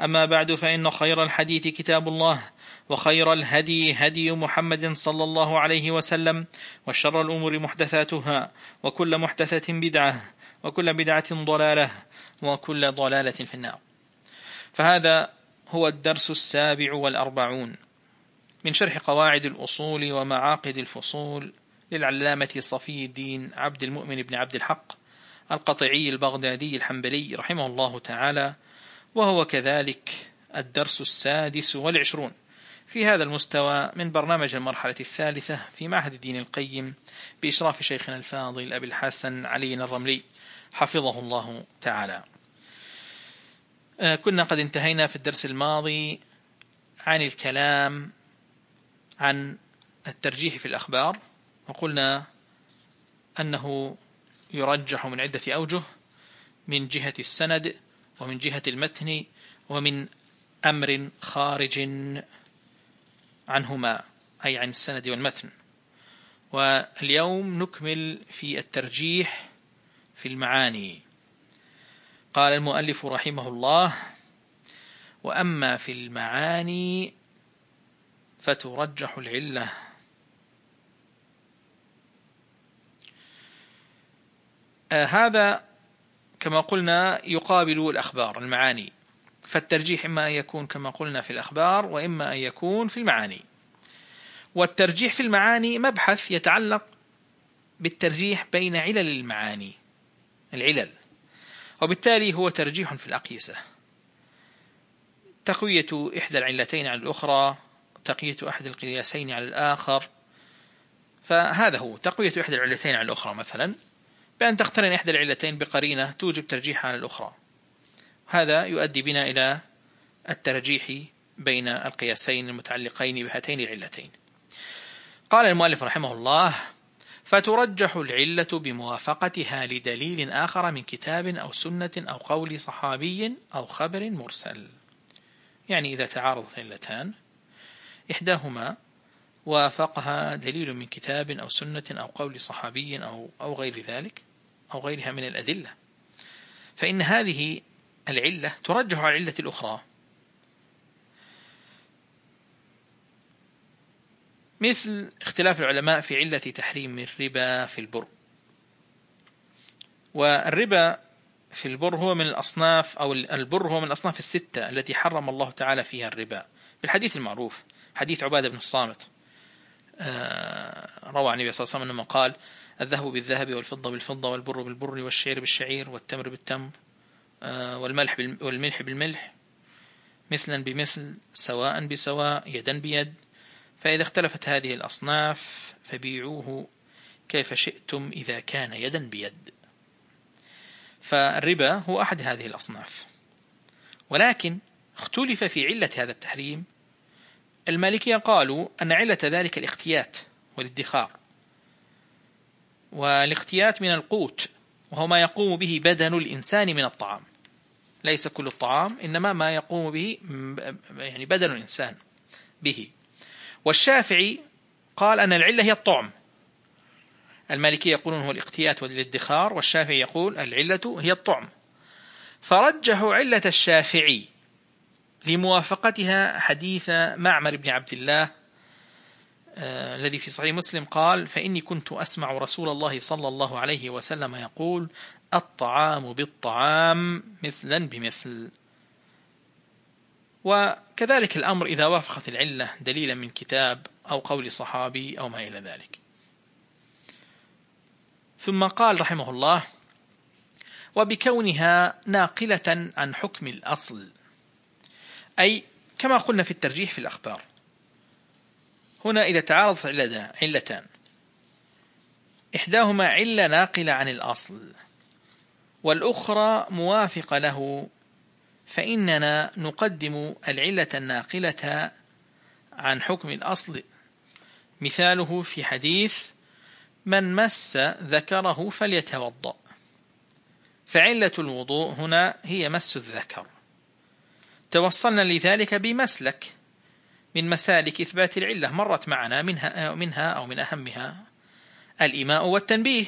أما بعد فإن خير الحديث كتاب الله وخير الهدي هدي محمد صلى الله عليه وسلم وشر الأمور محدثاتها وكل محدثة بدعة وكل بدعة ضلالة وكل ضلالة في النار. فهذا هو الدرس السابع والأربعون من شرح قواعد الأصول ومعاقد الفصول للعلامة صفي الدين عبد المؤمن بن عبد الحق القطعي البغدادي الحنبلي رحمه الله تعالى وهو كذلك الدرس السادس والعشرون. في هذا المستوى من برنامج المرحلة الثالثة في معهد الدين القيم بإشراف شيخنا الفاضل أبي الحسن علي الرملي. حفظه الله تعالى. آه، كنا قد انتهينا في الدرس الماضي عن الكلام عن الترجيح في الأخبار وقلنا أنه يرجح من عدة أوجه من جهة السند ومن جهة المتن ومن أمر خارج عنهما أي عن السند والمتن. واليوم نكمل في الترجيح في المعاني. قال المؤلف رحمه الله وأما في المعاني فترجح العلة. آه هذا كما قلنا يقابل الأخبار المعاني. فالترجيح إما أن يكون كما قلنا في الأخبار وإما أن يكون في المعاني. والترجيح في المعاني مبحث يتعلق بالترجيح بين علل المعاني العلل. وبالتالي هو ترجيح في الأقيسة. تقوية إحدى العلتين على الأخرى تقوية أحد القياسين على الآخر. فهذا هو تقوية إحدى العلتين على الأخرى مثلا. بأن تقترن إحدى العلتين بقرينة توجب ترجيح على الأخرى. هذا يؤدي بنا إلى الترجيح بين القياسين المتعلقين بهاتين العلتين. قال المؤلف رحمه الله فترجح العلة بموافقتها لدليل آخر من كتاب أو سنة أو قول صحابي أو خبر مرسل. يعني إذا تعارضت علتان إحداهما وافقها دليل من كتاب أو سنة أو قول صحابي أو, أو غير ذلك أو غيرها من الأدلة. فإن هذه العلة ترجح على العلة الأخرى. مثل اختلاف العلماء في علة تحريم الربا في البر. والربا في البر هو من الأصناف أو البر هو من الأصناف الستة التي حرم الله تعالى فيها الربا. في الحديث المعروف حديث عبادة بن الصامت آه، روى عن النبي صلى الله عليه وسلم أنه قال الذهب بالذهب والفضة بالفضة والبر بالبر والشعير بالشعير والتمر بالتمر آه، والملح والملح بالملح مثلا بمثل سواء بسواء يدا بيد. فإذا اختلفت هذه الأصناف فبيعوه كيف شئتم إذا كان يدا بيد. فالربا هو أحد هذه الأصناف. ولكن اختلف في علة هذا التحريم. المالكية قالوا أن علة ذلك الاختيات والادخار. والاختيات من القوت وهو ما يقوم به بدن الإنسان من الطعام. ليس كل الطعام إنما ما يقوم به يعني بدن الإنسان به. والشافعي قال أن العلة هي الطعم. المالكي يقولون هو الاقتيات والادخار والشافعي يقول العلة هي الطعم. فرجحوا علة الشافعي لموافقتها حديث معمر بن عبد الله الذي في صحيح مسلم قال فإني كنت أسمع رسول الله صلى الله عليه وسلم يقول الطعام بالطعام مثلا بمثل. وكذلك الأمر إذا وافقت العلة دليلا من كتاب أو قول صحابي أو ما إلى ذلك. ثم قال رحمه الله وبكونها ناقلة عن حكم الأصل. أي كما قلنا في الترجيح في الأخبار. هنا إذا تعارضت علتان. إحداهما علة ناقلة عن الأصل والأخرى موافقة له فإننا نقدم العلة الناقلة عن حكم الأصل. مثاله في حديث من مس ذكره فليتوضأ. فعلة الوضوء هنا هي مس الذكر. توصلنا لذلك بمسلك. من مسالك إثبات العلة مرت معنا منها, منها أو من أهمها الإماء والتنبيه.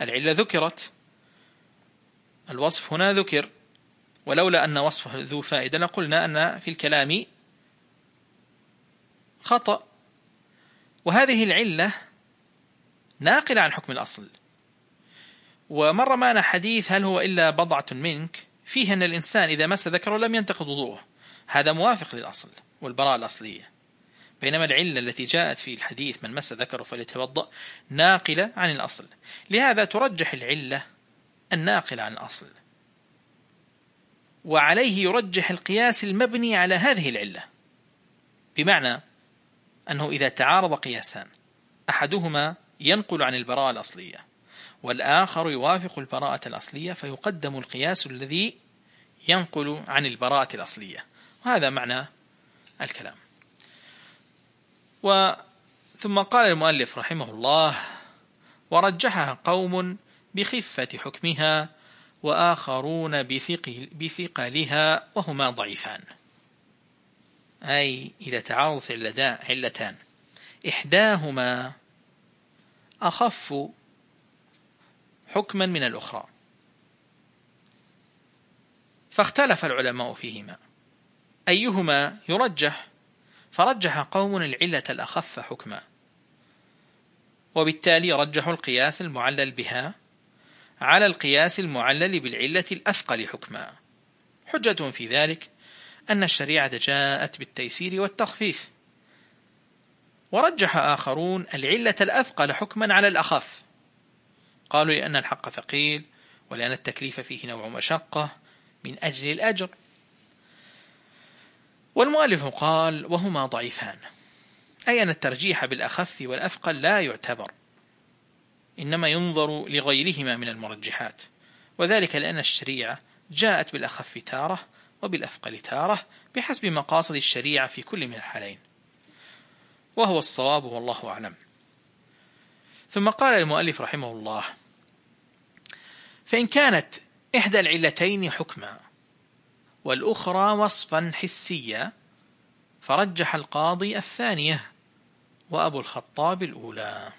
العلة ذكرت الوصف هنا ذكر ولولا أن وصفه ذو فائدة لقلنا أن في الكلام خطأ. وهذه العلة ناقلة عن حكم الأصل. ومر معنا حديث هل هو إلا بضعة منك؟ فيه أن الإنسان إذا مس ذكره لم ينتقض وضوءه. هذا موافق للأصل. والبراءة الأصلية. بينما العلة التي جاءت في الحديث من مس ذكره فليتوضأ ناقلة عن الأصل. لهذا ترجح العلة الناقلة عن الأصل. وعليه يرجح القياس المبني على هذه العلة. بمعنى أنه إذا تعارض قياسان أحدهما ينقل عن البراءة الأصلية والآخر يوافق البراءة الأصلية فيقدم القياس الذي ينقل عن البراءة الأصلية. وهذا معنى الكلام. ثم قال المؤلف رحمه الله ورجحها قوم بخفة حكمها وآخرون بثقلها وهما ضعيفان. أي إذا تعارضت علتان. إحداهما أخف حكما من الأخرى. فاختلف العلماء فيهما. أيهما يرجح؟ فرجح قوم العلة الأخف حكما. وبالتالي رجحوا القياس المعلل بها على القياس المعلل بالعلة الأثقل حكما. حجة في ذلك أن الشريعة جاءت بالتيسير والتخفيف. ورجح آخرون العلة الأثقل حكما على الأخف. قالوا لأن الحق ثقيل ولأن التكليف فيه نوع مشقة من أجل الأجر. والمؤلف قال وهما ضعيفان. أي أن الترجيح بالأخف والأثقل لا يعتبر. إنما ينظر لغيرهما من المرجحات. وذلك لأن الشريعة جاءت بالأخف تارة وبالأثقل تارة بحسب مقاصد الشريعة في كل من الحالين. وهو الصواب والله أعلم. ثم قال المؤلف رحمه الله فإن كانت إحدى العلتين حكما والأخرى وصفا حسيا. فرجح القاضي الثانية وأبو الخطاب الأولى.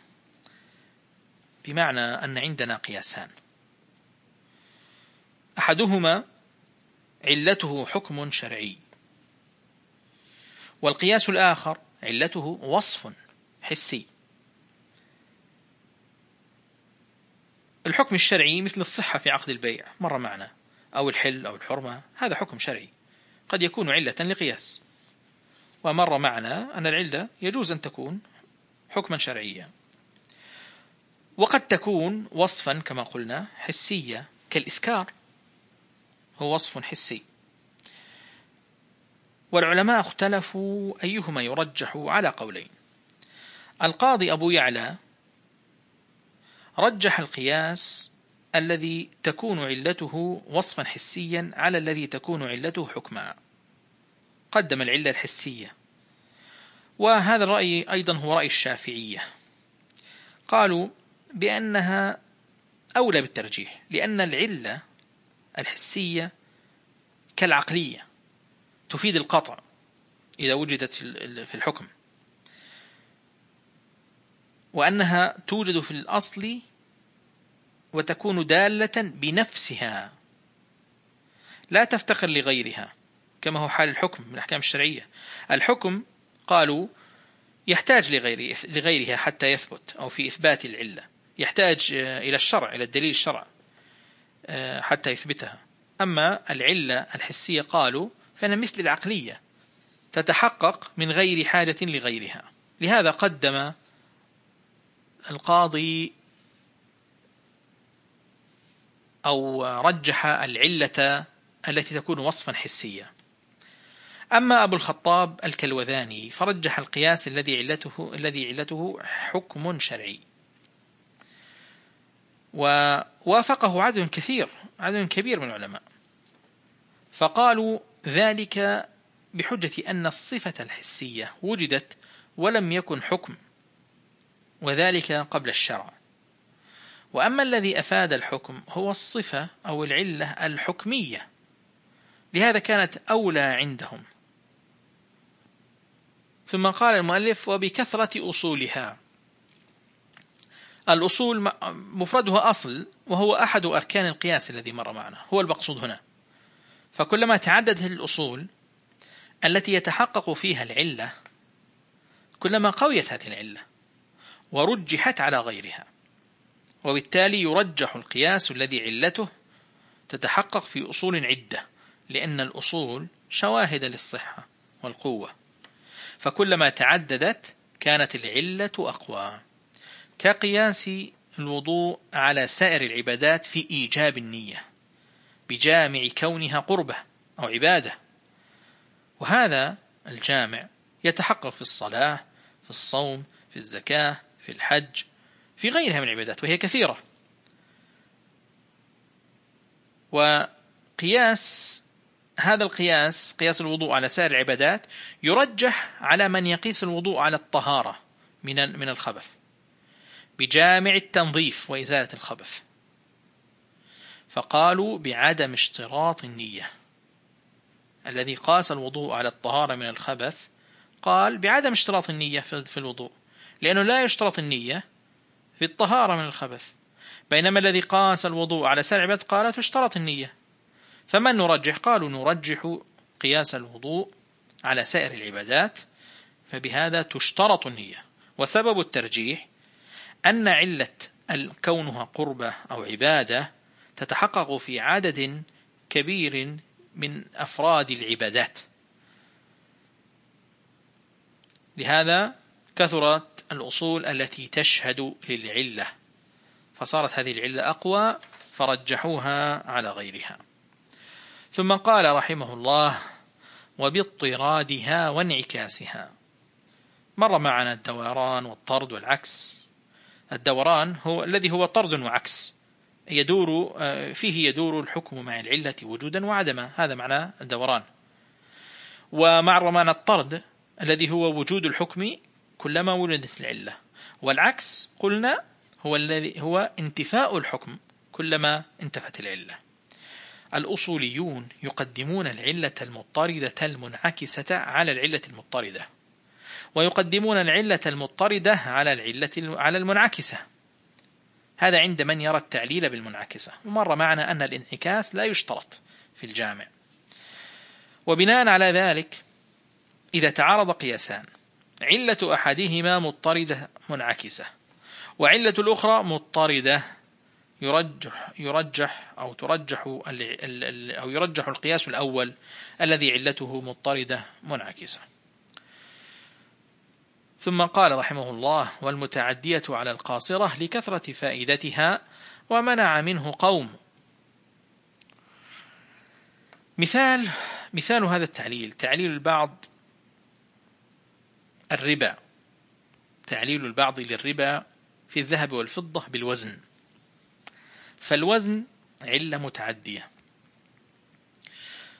بمعنى أن عندنا قياسان. أحدهما علته حكم شرعي. والقياس الآخر علته وصف حسي. الحكم الشرعي مثل الصحة في عقد البيع. مر معنا. أو الحل أو الحرمة هذا حكم شرعي. قد يكون علة لقياس. ومر معنا أن العلة يجوز أن تكون حكما شرعيا. وقد تكون وصفا كما قلنا حسية كالإسكار. هو وصف حسي. والعلماء اختلفوا أيهما يرجح على قولين. القاضي أبو يعلى رجح القياس الذي تكون علته وصفا حسيا على الذي تكون علته حكما. قدم العلة الحسية. وهذا الرأي أيضا هو رأي الشافعية. قالوا بأنها أولى بالترجيح لأن العلة الحسية كالعقلية تفيد القطع إذا وجدت في الحكم. وأنها توجد في الأصل وتكون دالة بنفسها. لا تفتقر لغيرها كما هو حال الحكم من الأحكام الشرعية. الحكم قالوا يحتاج لغيره لغيرها حتى يثبت أو في إثبات العلة. يحتاج إلى الشرع إلى الدليل الشرع آه، حتى يثبتها. أما العلة الحسية قالوا فإن مثل العقلية تتحقق من غير حاجة لغيرها. لهذا قدم القاضي أو رجح العلة التي تكون وصفا حسيا أما أبو الخطاب الكلوذاني فرجح القياس الذي علته الذي علته حكم شرعي. ووافقه عدد كثير عدد كبير من العلماء. فقالوا ذلك بحجة أن الصفة الحسية وجدت ولم يكن حكم وذلك قبل الشرع. وأما الذي أفاد الحكم هو الصفة أو العلة الحكمية. لهذا كانت أولى عندهم. ثم قال المؤلف وبكثرة أصولها. الأصول مفردها أصل وهو أحد أركان القياس الذي مر معنا. هو المقصود هنا. فكلما تعددت الأصول التي يتحقق فيها العلة كلما قويت هذه العلة ورجحت على غيرها. وبالتالي يرجح القياس الذي علته تتحقق في أصول عدة لأن الأصول شواهد للصحة والقوة. فكلما تعددت كانت العلة أقوى. كقياس الوضوء على سائر العبادات في إيجاب النية بجامع كونها قربة أو عبادة. وهذا الجامع يتحقق في الصلاة في الصوم في الزكاة في الحج في غيرها من العبادات وهي كثيرة. وقياس هذا القياس قياس الوضوء على سائر العبادات يرجح على من يقيس الوضوء على الطهارة من من الخبث. بجامع التنظيف وإزالة الخبث. فقالوا بعدم اشتراط النية. الذي قاس الوضوء على الطهارة من الخبث قال بعدم اشتراط النية في الوضوء. لأنه لا يشترط النية في الطهارة من الخبث. بينما الذي قاس الوضوء على العباد قال تشترط النية. فمن نرجح؟ قالوا نرجح قياس الوضوء على سائر العبادات فبهذا تشترط النية. وسبب الترجيح أن علة كونها قربة أو عبادة تتحقق في عدد كبير من أفراد العبادات. لهذا كثرت الأصول التي تشهد للعلة. فصارت هذه العلة أقوى فرجحوها على غيرها. ثم قال رحمه الله وباضطرادها وانعكاسها. مر معنا الدوران والطرد والعكس. الدوران هو الذي هو طرد وعكس. يدور فيه يدور الحكم مع العلة وجودا وعدما. هذا معنى الدوران. ومع الطرد الذي هو وجود الحكم كلما ولدت العلة. والعكس قلنا هو الذي هو انتفاء الحكم كلما انتفت العلة. الأصوليون يقدمون العلة المضطردة المنعكسة على العلة المضطردة ويقدمون العلة المضطردة على العلة على المنعكسة. هذا عند من يرى التعليل بالمنعكسة. ومر معنا أن الانعكاس لا يشترط في الجامع. وبناء على ذلك إذا تعارض قياسان علة أحدهما مضطردة منعكسة وعلة الأخرى مضطردة يرجح يرجح أو ترجح أو يرجح القياس الأول الذي علته مضطردة منعكسة. ثم قال رحمه الله والمتعدية على القاصرة لكثرة فائدتها ومنع منه قوم. مثال مثال هذا التعليل تعليل البعض الربا. تعليل البعض للربا في الذهب والفضة بالوزن. فالوزن علة متعدية.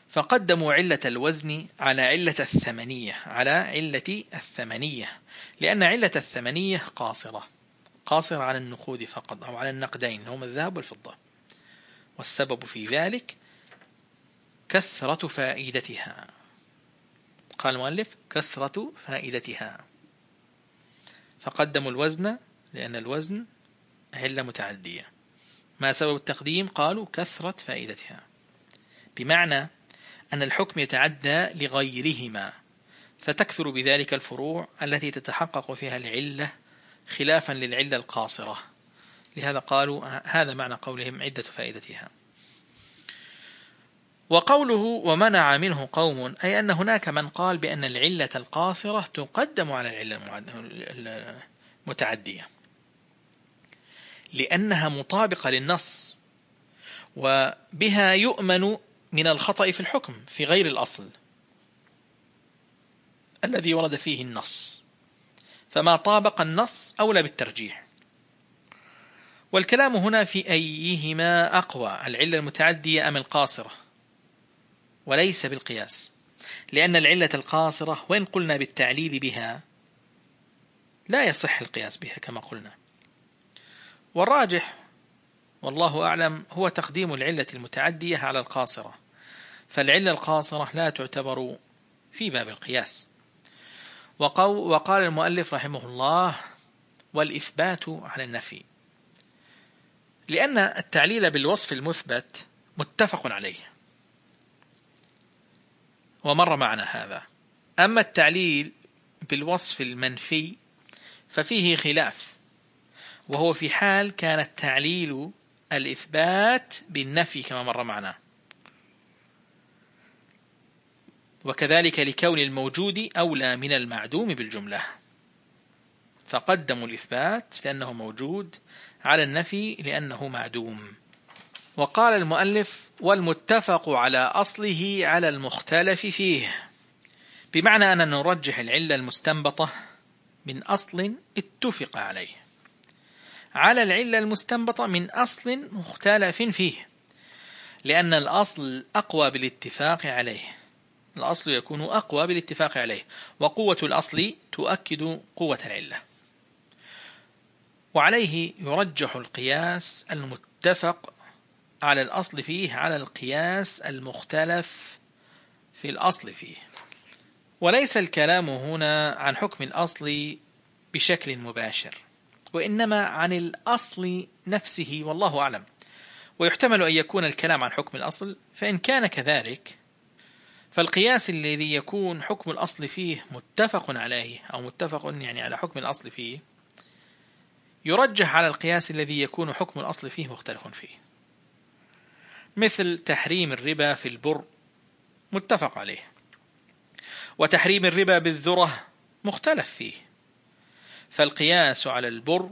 فقدموا علة الوزن على علة الثمنية على علة الثمنية لأن علة الثمنية قاصرة. قاصرة على النقود فقط أو على النقدين هم الذهب والفضة. والسبب في ذلك كثرة فائدتها. قال المؤلف كثرة فائدتها. فقدموا الوزن لأن الوزن علة متعدية. ما سبب التقديم؟ قالوا كثرة فائدتها. بمعنى أن الحكم يتعدى لغيرهما فتكثر بذلك الفروع التي تتحقق فيها العلة خلافا للعلة القاصرة. لهذا قالوا هذا معنى قولهم عدة فائدتها. وقوله ومنع منه قوم أي أن هناك من قال بأن العلة القاصرة تقدم على العلة المتعدية. لأنها مطابقة للنص وبها يؤمن من الخطأ في الحكم في غير الأصل. الذي ورد فيه النص. فما طابق النص أولى بالترجيح. والكلام هنا في أيهما أقوى العلة المتعدية أم القاصرة؟ وليس بالقياس. لأن العلة القاصرة وإن قلنا بالتعليل بها لا يصح القياس بها كما قلنا. والراجح والله أعلم هو تقديم العلة المتعدية على القاصرة. فالعلة القاصرة لا تعتبر في باب القياس. وقال المؤلف رحمه الله والإثبات على النفي. لأن التعليل بالوصف المثبت متفق عليه. ومر معنا هذا. أما التعليل بالوصف المنفي ففيه خلاف وهو في حال كان التعليل الإثبات بالنفي كما مر معنا. وكذلك لكون الموجود أولى من المعدوم بالجملة. فقدموا الإثبات لأنه موجود على النفي لأنه معدوم. وقال المؤلف والمتفق على أصله على المختلف فيه. بمعنى أن نرجح العلة المستنبطة من أصل اتفق عليه. على العلة المستنبطة من أصل مختلف فيه لأن الأصل أقوى بالاتفاق عليه. الأصل يكون أقوى بالاتفاق عليه وقوة الأصل تؤكد قوة العلة. وعليه يرجح القياس المتفق على الأصل فيه على القياس المختلف في الأصل فيه. وليس الكلام هنا عن حكم الأصل بشكل مباشر وإنما عن الأصل نفسه والله أعلم. ويحتمل أن يكون الكلام عن حكم الأصل فإن كان كذلك فالقياس الذي يكون حكم الأصل فيه متفق عليه أو متفق يعني على حكم الأصل فيه يرجح على القياس الذي يكون حكم الأصل فيه مختلف فيه. مثل تحريم الربا في البر متفق عليه. وتحريم الربا بالذرة مختلف فيه. فالقياس على البر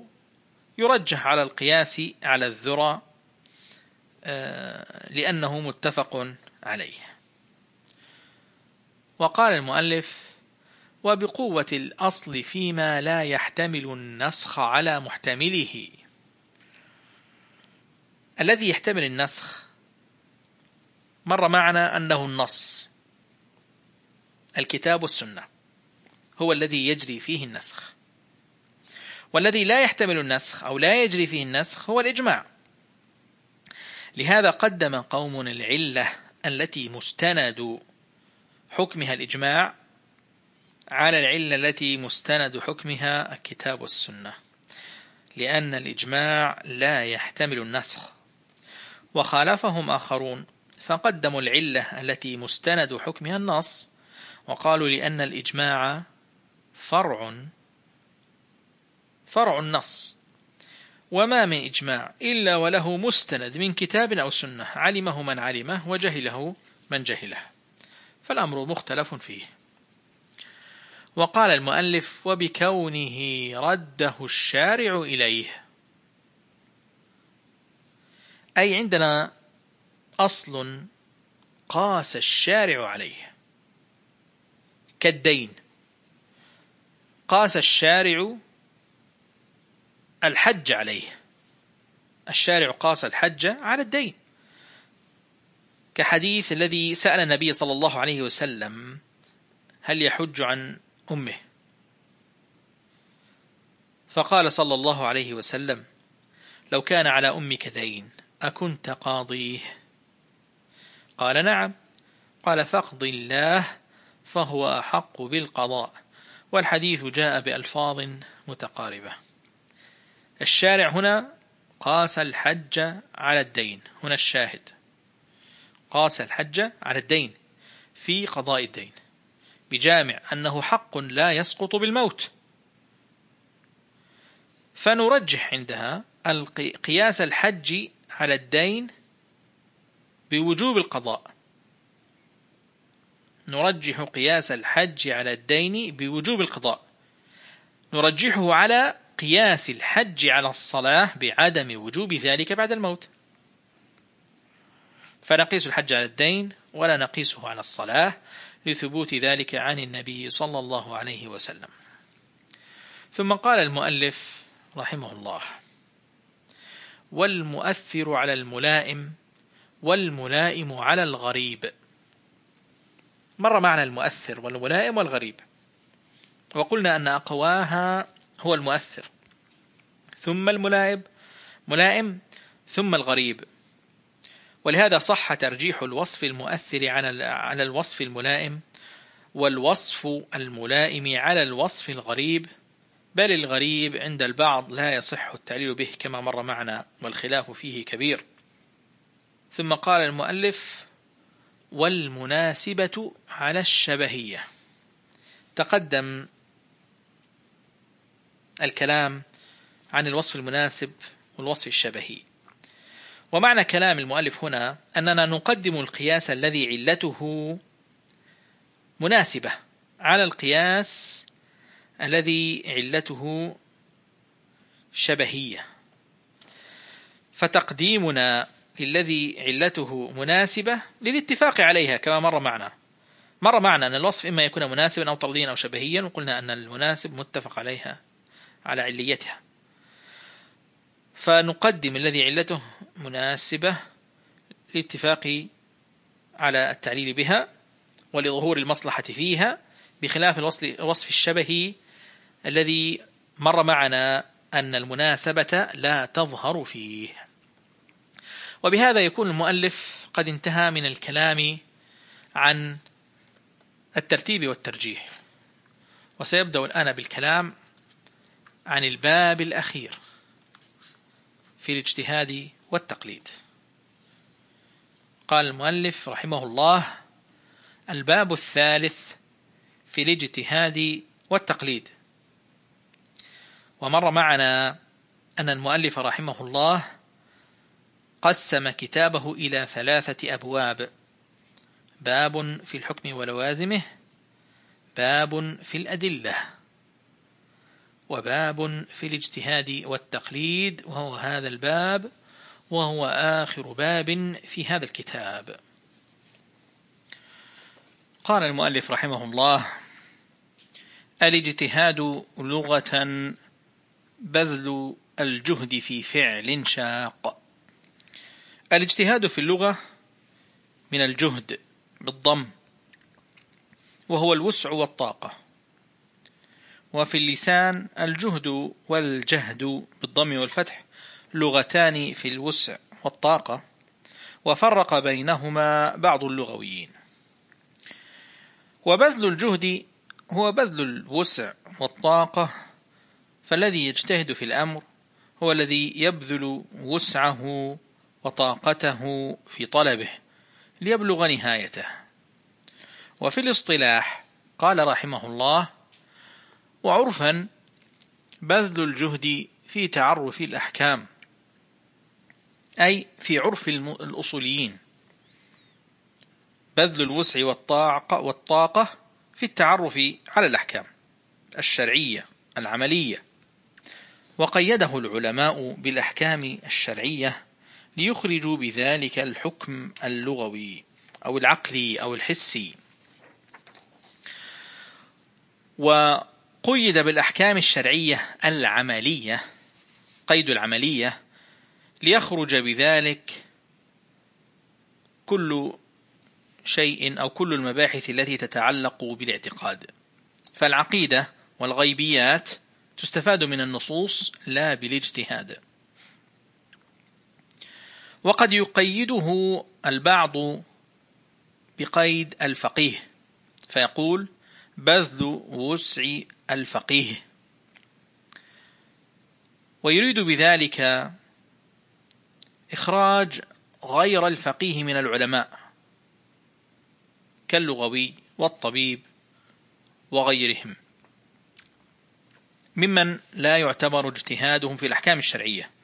يرجح على القياس على الذرة آه، لأنه متفق عليه. وقال المؤلف وبقوة الأصل فيما لا يحتمل النسخ على محتمله. الذي يحتمل النسخ مر معنا أنه النص. الكتاب والسنة. هو الذي يجري فيه النسخ. والذي لا يحتمل النسخ أو لا يجري فيه النسخ هو الإجماع. لهذا قدم قوم العلة التي مستند حكمها الإجماع على العلة التي مستند حكمها الكتاب والسنة. لأن الإجماع لا يحتمل النسخ. وخالفهم آخرون فقدموا العلة التي مستند حكمها النص وقالوا لأن الإجماع فرع فرع النص. وما من إجماع إلا وله مستند من كتاب أو سنة. علمه من علمه وجهله من جهله. فالأمر مختلف فيه. وقال المؤلف وبكونه رده الشارع إليه أي عندنا أصل قاس الشارع عليه. كالدين. قاس الشارع الحج عليه. الشارع قاس الحج على الدين. كحديث الذي سأل النبي صلى الله عليه وسلم هل يحج عن أمه؟ فقال صلى الله عليه وسلم لو كان على أمك دين أكنت قاضيه. قال نعم. قال فاقض الله فهو أحق بالقضاء. والحديث جاء بألفاظ متقاربة. الشارع هنا قاس الحج على الدين. هنا الشاهد. قاس الحج على الدين. في قضاء الدين. بجامع أنه حق لا يسقط بالموت. فنرجح عندها قياس الحج على الدين بوجوب القضاء. نرجح قياس الحج على الدين بوجوب القضاء. نرجحه على قياس الحج على الصلاة بعدم وجوب ذلك بعد الموت. فنقيس الحج على الدين ولا نقيسه على الصلاة لثبوت ذلك عن النبي صلى الله عليه وسلم. ثم قال المؤلف رحمه الله والمؤثر على الملائم والملائم على الغريب. مر معنى المؤثر والملائم والغريب. وقلنا أن أقواها هو المؤثر. ثم الملائم ملائم ثم الغريب. ولهذا صح ترجيح الوصف المؤثر على الوصف الملائم والوصف الملائم على الوصف الغريب. بل الغريب عند البعض لا يصح التعليل به كما مر معنا والخلاف فيه كبير. ثم قال المؤلف والمناسبة على الشبهية. تقدم الكلام عن الوصف المناسب والوصف الشبهي. ومعنى كلام المؤلف هنا أننا نقدم القياس الذي علته مناسبة على القياس الذي علته شبهية. فتقديمنا للذي علته مناسبة للاتفاق عليها كما مر معنا. مر معنا أن الوصف إما يكون مناسبا أو طرديا أو شبهيا وقلنا أن المناسب متفق عليها على عليتها. فنقدم الذي علته مناسبة للاتفاق على التعليل بها ولظهور المصلحة فيها بخلاف الوصف الشبهي الذي مر معنا أن المناسبة لا تظهر فيه. وبهذا يكون المؤلف قد انتهى من الكلام عن الترتيب والترجيح. وسيبدأ الآن بالكلام عن الباب الأخير في الاجتهاد والتقليد. قال المؤلف رحمه الله الباب الثالث في الاجتهاد والتقليد. ومر معنا أن المؤلف رحمه الله قسم كتابه إلى ثلاثة أبواب. باب في الحكم ولوازمه باب في الأدلة وباب في الاجتهاد والتقليد وهو هذا الباب وهو آخر باب في هذا الكتاب. قال المؤلف رحمه الله الإجتهاد لغة بذل الجهد في فعل شاق. الاجتهاد في اللغة من الجهد بالضم وهو الوسع والطاقة. وفي اللسان الجهد والجهد بالضم والفتح لغتان في الوسع والطاقة. وفرق بينهما بعض اللغويين. وبذل الجهد هو بذل الوسع والطاقة. فالذي يجتهد في الأمر هو الذي يبذل وسعه وطاقته في طلبه ليبلغ نهايته. وفي الاصطلاح قال رحمه الله وعرفا بذل الجهد في تعرف الأحكام أي في عرف الأصوليين. بذل الوسع والطاقة, في التعرف على الأحكام الشرعية العملية. وقيده العلماء بالأحكام الشرعية ليخرجوا بذلك الحكم اللغوي أو العقلي أو الحسي. وقيد بالأحكام الشرعية العملية قيد العملية ليخرج بذلك كل شيء أو كل المباحث التي تتعلق بالاعتقاد. فالعقيدة والغيبيات تستفاد من النصوص لا بالاجتهاد. وقد يقيده البعض بقيد الفقيه فيقول بذل وسع الفقيه. ويريد بذلك إخراج غير الفقيه من العلماء كاللغوي والطبيب وغيرهم ممن لا يعتبر اجتهادهم في الأحكام الشرعية.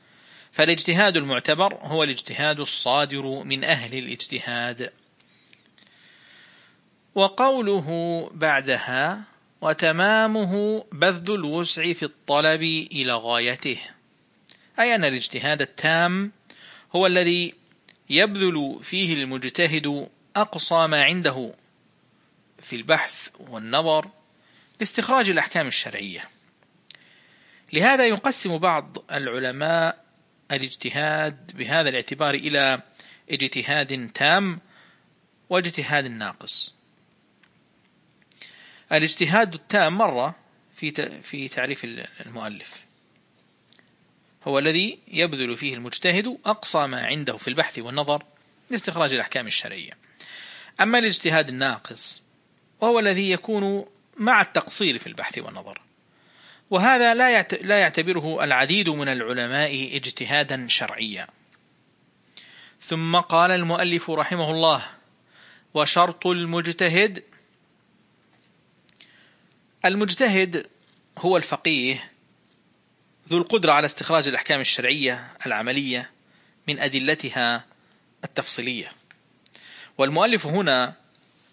فالاجتهاد المعتبر هو الاجتهاد الصادر من أهل الاجتهاد. وقوله بعدها وتمامه بذل الوسع في الطلب إلى غايته. أي أن الاجتهاد التام هو الذي يبذل فيه المجتهد أقصى ما عنده في البحث والنظر لاستخراج الأحكام الشرعية. لهذا يقسم بعض العلماء الاجتهاد بهذا الاعتبار إلى اجتهاد تام واجتهاد ناقص. الاجتهاد التام مرة في في تعريف المؤلف. هو الذي يبذل فيه المجتهد أقصى ما عنده في البحث والنظر لاستخراج الأحكام الشرعية. أما الاجتهاد الناقص وهو الذي يكون مع التقصير في البحث والنظر. وهذا لا يعتبره العديد من العلماء اجتهادا شرعيا. ثم قال المؤلف رحمه الله وشرط المجتهد المجتهد هو الفقيه ذو القدرة على استخراج الأحكام الشرعية العملية من أدلتها التفصيلية. والمؤلف هنا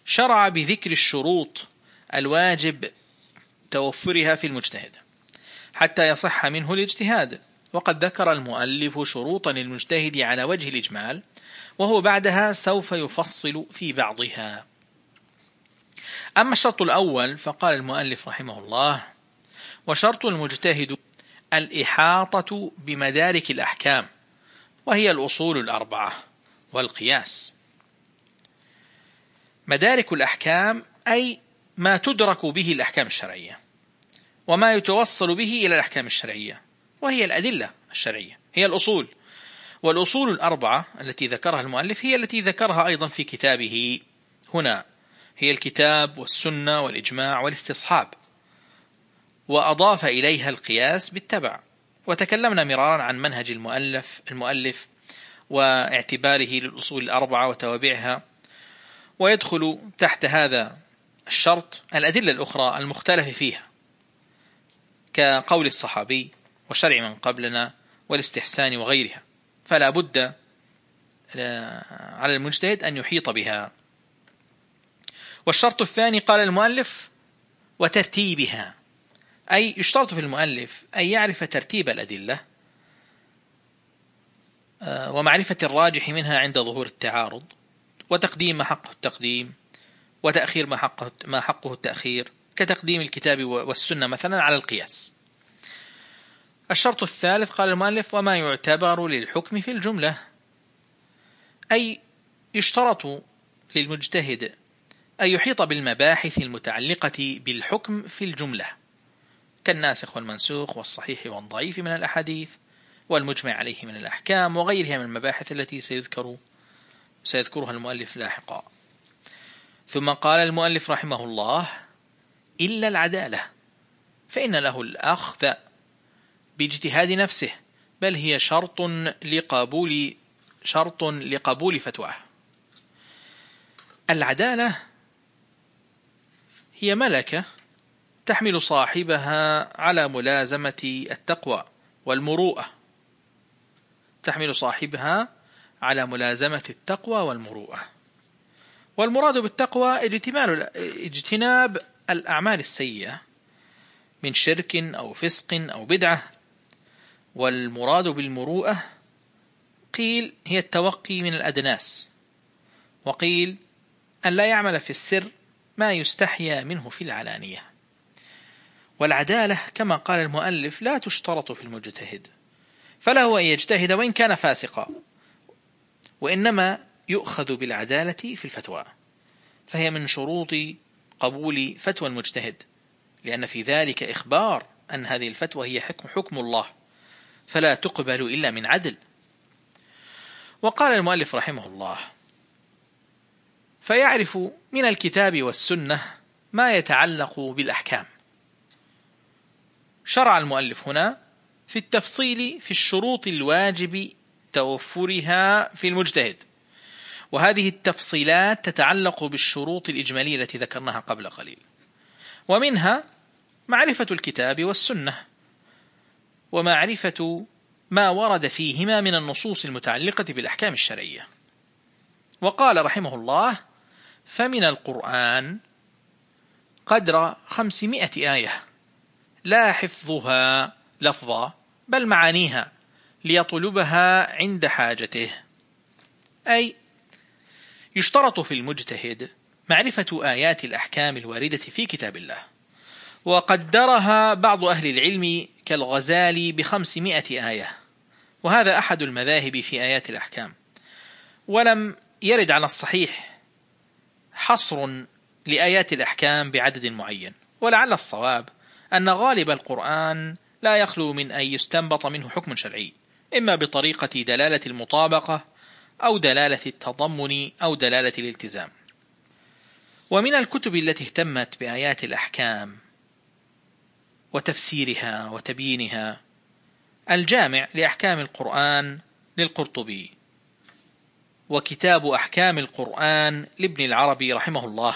شرع بذكر الشروط الواجب توفرها في المجتهد. حتى يصح منه الاجتهاد. وقد ذكر المؤلف شروطا للمجتهد على وجه الإجمال وهو بعدها سوف يفصل في بعضها. أما الشرط الأول فقال المؤلف رحمه الله وشرط المجتهد الإحاطة بمدارك الأحكام وهي الأصول الأربعة والقياس. مدارك الأحكام أي ما تدرك به الأحكام الشرعية. وما يتوصل به إلى الأحكام الشرعية وهي الأدلة الشرعية هي الأصول. والأصول الأربعة التي ذكرها المؤلف هي التي ذكرها أيضا في كتابه هنا هي الكتاب والسنة والإجماع والاستصحاب. وأضاف إليها القياس بالتبع. وتكلمنا مرارا عن منهج المؤلف المؤلف واعتباره للأصول الأربعة وتوابعها. ويدخل تحت هذا الشرط الأدلة الأخرى المختلف فيها. كقول الصحابي وشرع من قبلنا والاستحسان وغيرها. فلا بد على المجتهد أن يحيط بها. والشرط الثاني قال المؤلف وترتيبها. أي يشترط في المؤلف أن يعرف ترتيب الأدلة آه، ومعرفة الراجح منها عند ظهور التعارض وتقديم ما حقه التقديم وتأخير ما حقه, ما حقه التأخير كتقديم الكتاب والسنة مثلا على القياس. الشرط الثالث قال المؤلف وما يعتبر للحكم في الجملة. أي يشترط للمجتهد أن يحيط بالمباحث المتعلقة بالحكم في الجملة. كالناسخ والمنسوخ والصحيح والضعيف من الأحاديث والمجمع عليه من الأحكام وغيرها من المباحث التي سيذكر سيذكرها المؤلف لاحقا. ثم قال المؤلف رحمه الله إلا العدالة. فإن له الأخذ باجتهاد نفسه بل هي شرط لقبول شرط لقبول فتواه. العدالة هي ملكة تحمل صاحبها على ملازمة التقوى والمروءة. تحمل صاحبها على ملازمة التقوى والمروءة. والمراد بالتقوى اجتناب الأعمال السيئة من شرك أو فسق أو بدعة والمراد بالمروءة قيل هي التوقي من الأدناس وقيل أن لا يعمل في السر ما يستحيا منه في العلانية. والعدالة كما قال المؤلف لا تشترط في المجتهد فله أن يجتهد وإن كان فاسقا وإنما يؤخذ بالعدالة في الفتوى فهي من شروط قبول فتوى المجتهد لأن في ذلك إخبار أن هذه الفتوى هي حكم, حكم الله فلا تقبل إلا من عدل. وقال المؤلف رحمه الله فيعرف من الكتاب والسنة ما يتعلق بالأحكام شرع المؤلف هنا في التفصيل في الشروط الواجب توفرها في المجتهد. وهذه التفصيلات تتعلق بالشروط الإجمالية التي ذكرناها قبل قليل. ومنها معرفة الكتاب والسنة ومعرفة ما ورد فيهما من النصوص المتعلقة بالأحكام الشرعية. وقال رحمه الله فمن القرآن قدر خمسمائة آية لا حفظها لفظا بل معانيها ليطلبها عند حاجته أي يشترط في المجتهد معرفة آيات الأحكام الواردة في كتاب الله. وقدرها بعض أهل العلم كالغزالي بخمسمائة آية. وهذا أحد المذاهب في آيات الأحكام. ولم يرد على الصحيح حصر لآيات الأحكام بعدد معين. ولعل الصواب أن غالب القرآن لا يخلو من أن يستنبط منه حكم شرعي إما بطريقة دلالة المطابقة أو دلالة التضمن أو دلالة الالتزام. ومن الكتب التي اهتمت بآيات الأحكام وتفسيرها وتبيينها الجامع لأحكام القرآن للقرطبي وكتاب أحكام القرآن لابن العربي رحمه الله.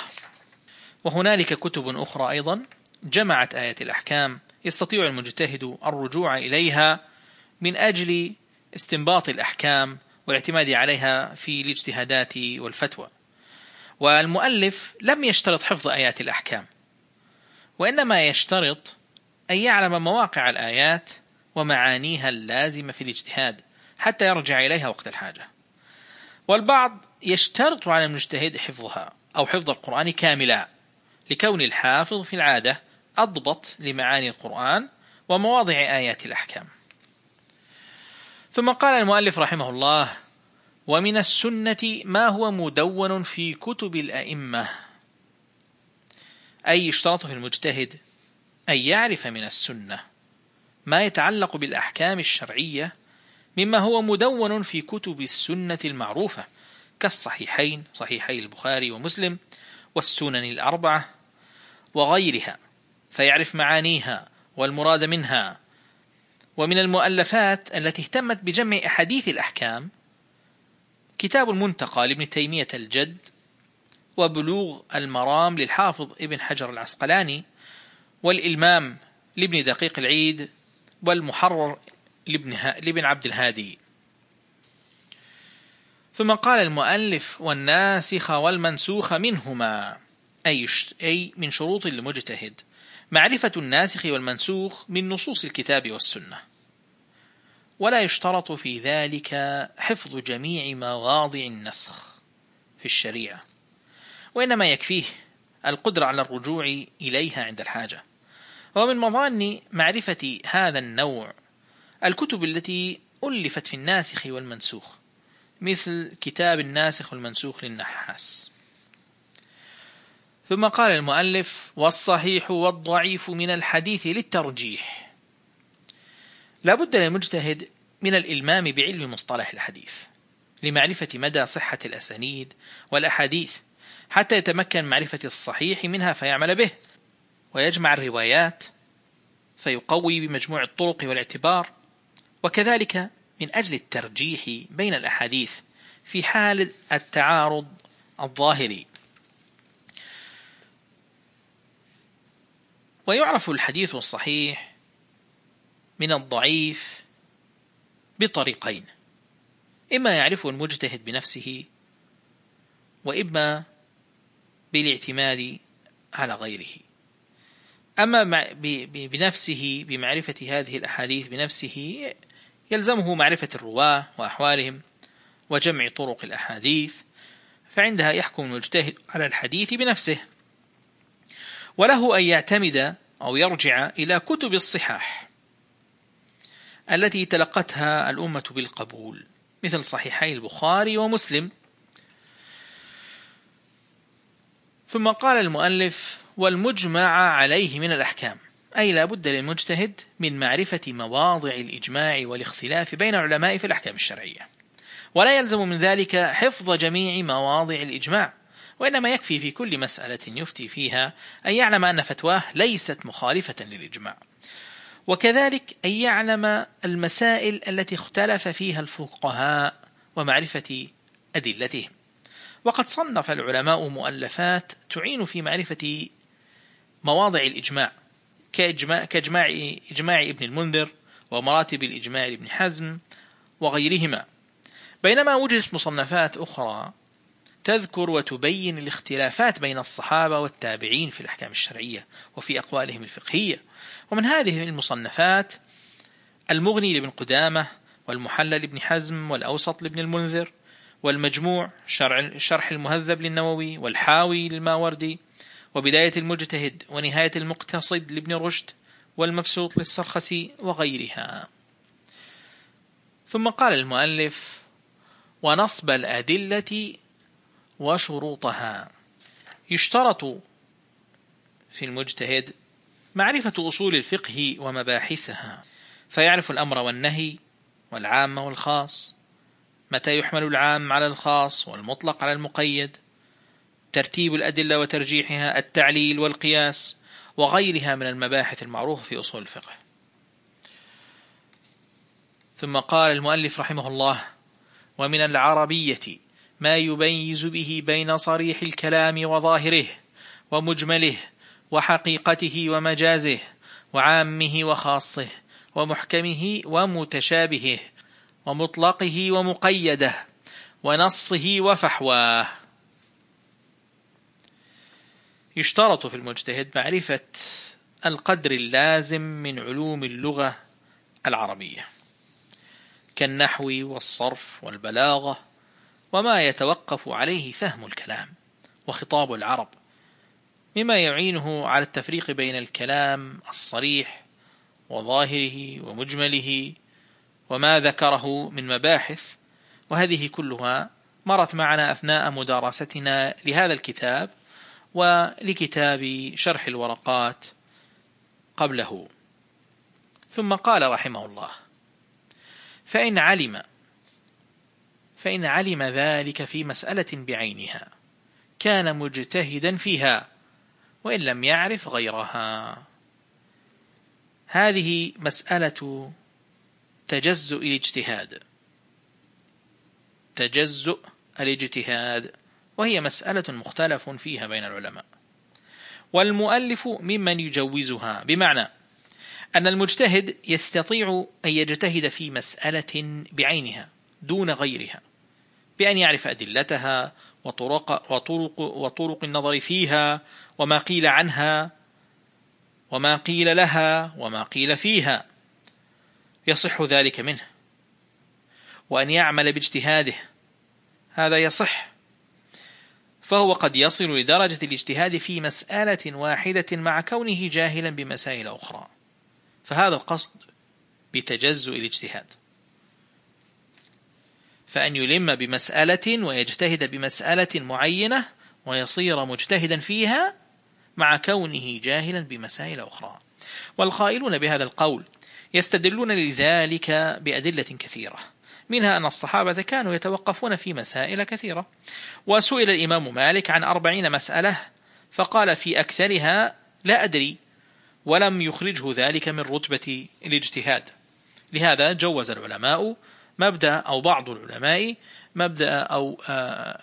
وهنالك كتب أخرى أيضا جمعت آيات الأحكام. يستطيع المجتهد الرجوع إليها من أجل استنباط الأحكام والاعتماد عليها في الاجتهادات والفتوى. والمؤلف لم يشترط حفظ آيات الأحكام وإنما يشترط أن يعلم مواقع الآيات ومعانيها اللازمة في الاجتهاد حتى يرجع إليها وقت الحاجة. والبعض يشترط على المجتهد حفظها أو حفظ القرآن كاملا لكون الحافظ في العادة أضبط لمعاني القرآن ومواضع آيات الأحكام. ثم قال المؤلف رحمه الله ومن السنة ما هو مدون في كتب الأئمة. أي يشترط في المجتهد أن يعرف من السنة ما يتعلق بالأحكام الشرعية مما هو مدون في كتب السنة المعروفة كالصحيحين صحيحي البخاري ومسلم والسنن الأربعة وغيرها فيعرف معانيها والمراد منها. ومن المؤلفات التي اهتمت بجمع أحاديث الأحكام كتاب المنتقى لابن تيمية الجد وبلوغ المرام للحافظ ابن حجر العسقلاني والإلمام لابن دقيق العيد والمحرر لابن, لابن عبد الهادي. ثم قال المؤلف والناسخ والمنسوخ منهما أي, أي من شروط المجتهد. معرفة الناسخ والمنسوخ من نصوص الكتاب والسنة. ولا يشترط في ذلك حفظ جميع مواضع النسخ في الشريعة وإنما يكفيه القدرة على الرجوع إليها عند الحاجة. ومن مظان معرفة هذا النوع الكتب التي ألفت في الناسخ والمنسوخ مثل كتاب الناسخ والمنسوخ للنحاس. ثم قال المؤلف والصحيح والضعيف من الحديث للترجيح. لا بد للمجتهد من الإلمام بعلم مصطلح الحديث لمعرفة مدى صحة الأسانيد والأحاديث حتى يتمكن معرفة الصحيح منها فيعمل به ويجمع الروايات فيقوي بمجموع الطرق والاعتبار وكذلك من أجل الترجيح بين الأحاديث في حال التعارض الظاهري. ويعرف الحديث الصحيح من الضعيف بطريقين. إما يعرفه المجتهد بنفسه وإما بالاعتماد على غيره. أما بنفسه بمعرفة هذه الأحاديث بنفسه يلزمه معرفة الرواة وأحوالهم وجمع طرق الأحاديث فعندها يحكم المجتهد على الحديث بنفسه. وله أن يعتمد أو يرجع إلى كتب الصحاح التي تلقتها الأمة بالقبول مثل صحيحي البخاري ومسلم. ثم قال المؤلف والمجمع عليه من الأحكام أي لا بد للمجتهد من معرفة مواضع الإجماع والاختلاف بين العلماء في الأحكام الشرعية ولا يلزم من ذلك حفظ جميع مواضع الإجماع وإنما يكفي في كل مسألة يفتي فيها أن يعلم أن فتواه ليست مخالفة للإجماع. وكذلك أن يعلم المسائل التي اختلف فيها الفقهاء ومعرفة أدلتهم. وقد صنف العلماء مؤلفات تعين في معرفة مواضع الإجماع كإجماع, كإجماع إجماع ابن المنذر ومراتب الإجماع لابن حزم وغيرهما. بينما وجدت مصنفات أخرى تذكر وتبين الاختلافات بين الصحابة والتابعين في الأحكام الشرعية وفي أقوالهم الفقهية. ومن هذه المصنفات المغني لابن قدامة والمحلل لابن حزم والأوسط لابن المنذر والمجموع شرح المهذب للنووي والحاوي للماوردي وبداية المجتهد ونهاية المقتصد لابن رشد والمبسوط للسرخسي وغيرها. ثم قال المؤلف ونصب الأدلة وشروطها. يشترط في المجتهد معرفة أصول الفقه ومباحثها فيعرف الأمر والنهي والعام والخاص متى يحمل العام على الخاص والمطلق على المقيد ترتيب الأدلة وترجيحها التعليل والقياس وغيرها من المباحث المعروفة في أصول الفقه. ثم قال المؤلف رحمه الله ومن العربية ما يميز به بين صريح الكلام وظاهره ومجمله وحقيقته ومجازه وعامه وخاصه ومحكمه ومتشابهه ومطلقه ومقيده ونصه وفحواه. يشترط في المجتهد معرفة القدر اللازم من علوم اللغة العربية كالنحو والصرف والبلاغة وما يتوقف عليه فهم الكلام وخطاب العرب مما يعينه على التفريق بين الكلام الصريح وظاهره ومجمله وما ذكره من مباحث وهذه كلها مرت معنا أثناء مدارستنا لهذا الكتاب ولكتاب شرح الورقات قبله. ثم قال رحمه الله فإن علم فإن علم ذلك في مسألة بعينها كان مجتهدا فيها وإن لم يعرف غيرها. هذه مسألة تجزؤ الاجتهاد. تجزؤ الاجتهاد وهي مسألة مختلف فيها بين العلماء. والمؤلف ممن يجوزها بمعنى أن المجتهد يستطيع أن يجتهد في مسألة بعينها دون غيرها. بأن يعرف أدلتها وطرق, وطرق, وطرق النظر فيها وما قيل عنها وما قيل لها وما قيل فيها. يصح ذلك منه. وأن يعمل باجتهاده. هذا يصح. فهو قد يصل لدرجة الاجتهاد في مسألة واحدة مع كونه جاهلا بمسائل أخرى. فهذا القصد بتجزؤ الاجتهاد. فأن يلم بمسألة ويجتهد بمسألة معينة ويصير مجتهدا فيها مع كونه جاهلا بمسائل أخرى. والقائلون بهذا القول يستدلون لذلك بأدلة كثيرة. منها أن الصحابة كانوا يتوقفون في مسائل كثيرة. وسئل الإمام مالك عن أربعين مسألة فقال في أكثرها لا أدري ولم يخرجه ذلك من رتبة الاجتهاد. لهذا جوز العلماء مبدأ أو بعض العلماء مبدأ أو آه،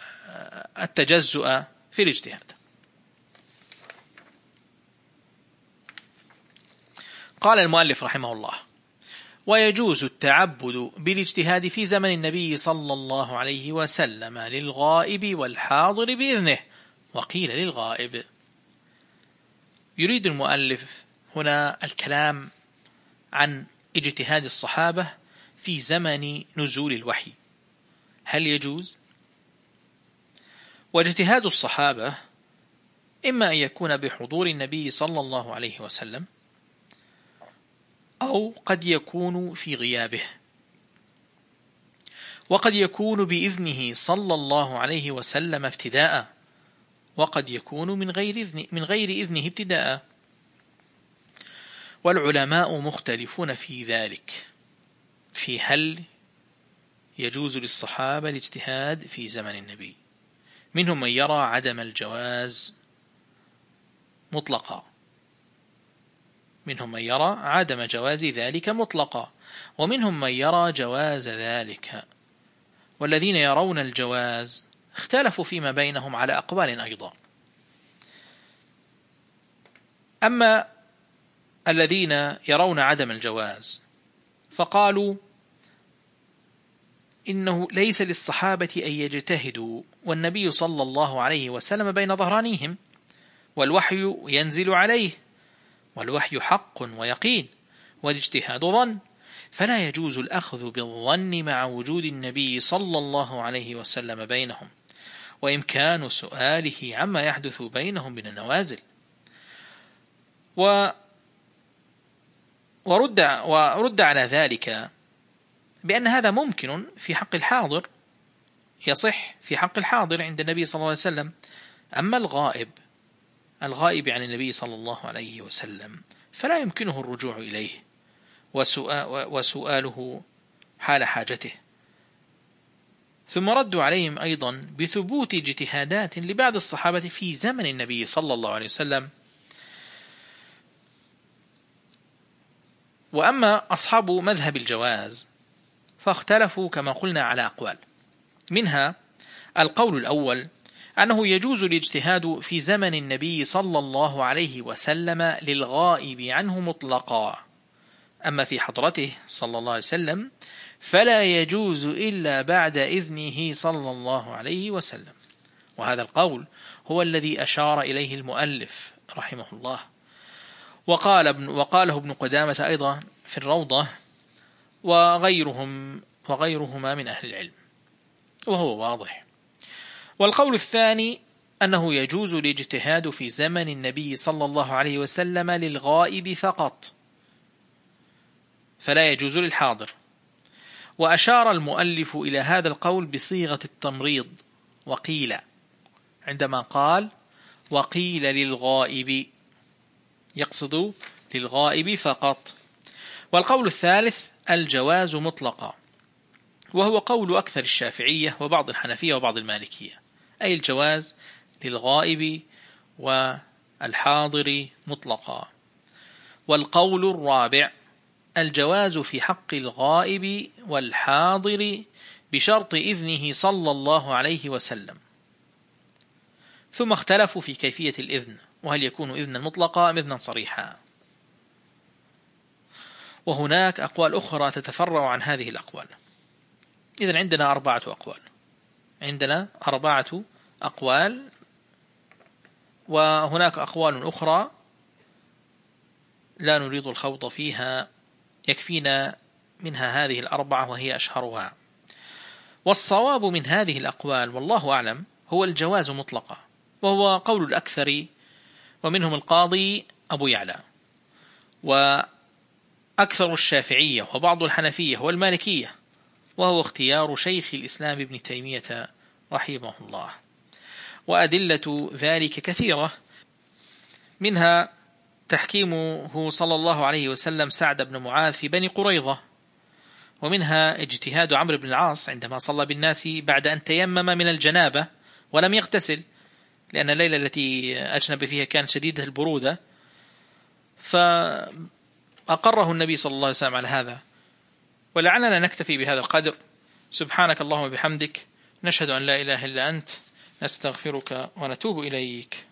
التجزؤ في الاجتهاد. قال المؤلف رحمه الله ويجوز التعبد بالاجتهاد في زمن النبي صلى الله عليه وسلم للغائب والحاضر بإذنه. وقيل للغائب. يريد المؤلف هنا الكلام عن اجتهاد الصحابة في زمن نزول الوحي. هل يجوز؟ واجتهاد الصحابة إما أن يكون بحضور النبي صلى الله عليه وسلم أو قد يكون في غيابه. وقد يكون بإذنه صلى الله عليه وسلم ابتداء وقد يكون من غير إذن من غير إذنه ابتداء. والعلماء مختلفون في ذلك. في هل يجوز للصحابة الاجتهاد في زمن النبي. منهم من يرى عدم الجواز مطلقا. منهم من يرى عدم جواز ذلك مطلقا. ومنهم من يرى جواز ذلك. والذين يرون الجواز اختلفوا فيما بينهم على أقوال أيضا. أما الذين يرون عدم الجواز فقالوا إنه ليس للصحابة أن يجتهدوا والنبي صلى الله عليه وسلم بين ظهرانيهم والوحي ينزل عليه والوحي حق ويقين والاجتهاد ظن فلا يجوز الأخذ بالظن مع وجود النبي صلى الله عليه وسلم بينهم وإمكان سؤاله عما يحدث بينهم من النوازل. و ورد, ورد على ذلك بأن هذا ممكن في حق الحاضر يصح في حق الحاضر عند النبي صلى الله عليه وسلم. أما الغائب الغائب عن النبي صلى الله عليه وسلم فلا يمكنه الرجوع إليه وسؤاله حال حاجته. ثم ردوا عليهم أيضا بثبوت اجتهادات لبعض الصحابة في زمن النبي صلى الله عليه وسلم. وأما أصحاب مذهب الجواز فاختلفوا كما قلنا على أقوال. منها القول الأول أنه يجوز الاجتهاد في زمن النبي صلى الله عليه وسلم للغائب عنه مطلقا. أما في حضرته صلى الله عليه وسلم فلا يجوز إلا بعد إذنه صلى الله عليه وسلم. وهذا القول هو الذي أشار إليه المؤلف رحمه الله. وقال ابن وقاله ابن قدامة أيضا في الروضة وغيرهم وغيرهما من أهل العلم وهو واضح. والقول الثاني أنه يجوز الاجتهاد في زمن النبي صلى الله عليه وسلم للغائب فقط فلا يجوز للحاضر. وأشار المؤلف إلى هذا القول بصيغة التمريض وقيل عندما قال وقيل للغائب يقصد للغائب فقط. والقول الثالث الجواز مطلقا وهو قول أكثر الشافعية وبعض الحنفية وبعض المالكية أي الجواز للغائب والحاضر مطلقا. والقول الرابع الجواز في حق الغائب والحاضر بشرط إذنه صلى الله عليه وسلم. ثم اختلفوا في كيفية الإذن. وهل يكون إذنا مطلقا أم إذنا صريحا. وهناك أقوال أخرى تتفرع عن هذه الأقوال. إذن عندنا أربعة أقوال. عندنا أربعة أقوال. وهناك أقوال أخرى لا نريد الخوض فيها. يكفينا منها هذه الأربعة وهي أشهرها. والصواب من هذه الأقوال والله أعلم هو الجواز مطلقا. وهو قول الأكثر ومنهم القاضي أبو يعلى. وأكثر الشافعية وبعض الحنفية والمالكية وهو اختيار شيخ الإسلام ابن تيمية رحمه الله. وأدلة ذلك كثيرة. منها تحكيمه صلى الله عليه وسلم سعد بن معاذ في بني قريظة. ومنها اجتهاد عمرو بن العاص عندما صلى بالناس بعد أن تيمم من الجنابة ولم يغتسل. لأن الليلة التي أجنب فيها كانت شديدة البرودة. فأقره النبي صلى الله عليه وسلم على هذا. ولعلنا نكتفي بهذا القدر. سبحانك اللهم وبحمدك. نشهد أن لا إله إلا أنت. نستغفرك ونتوب إليك.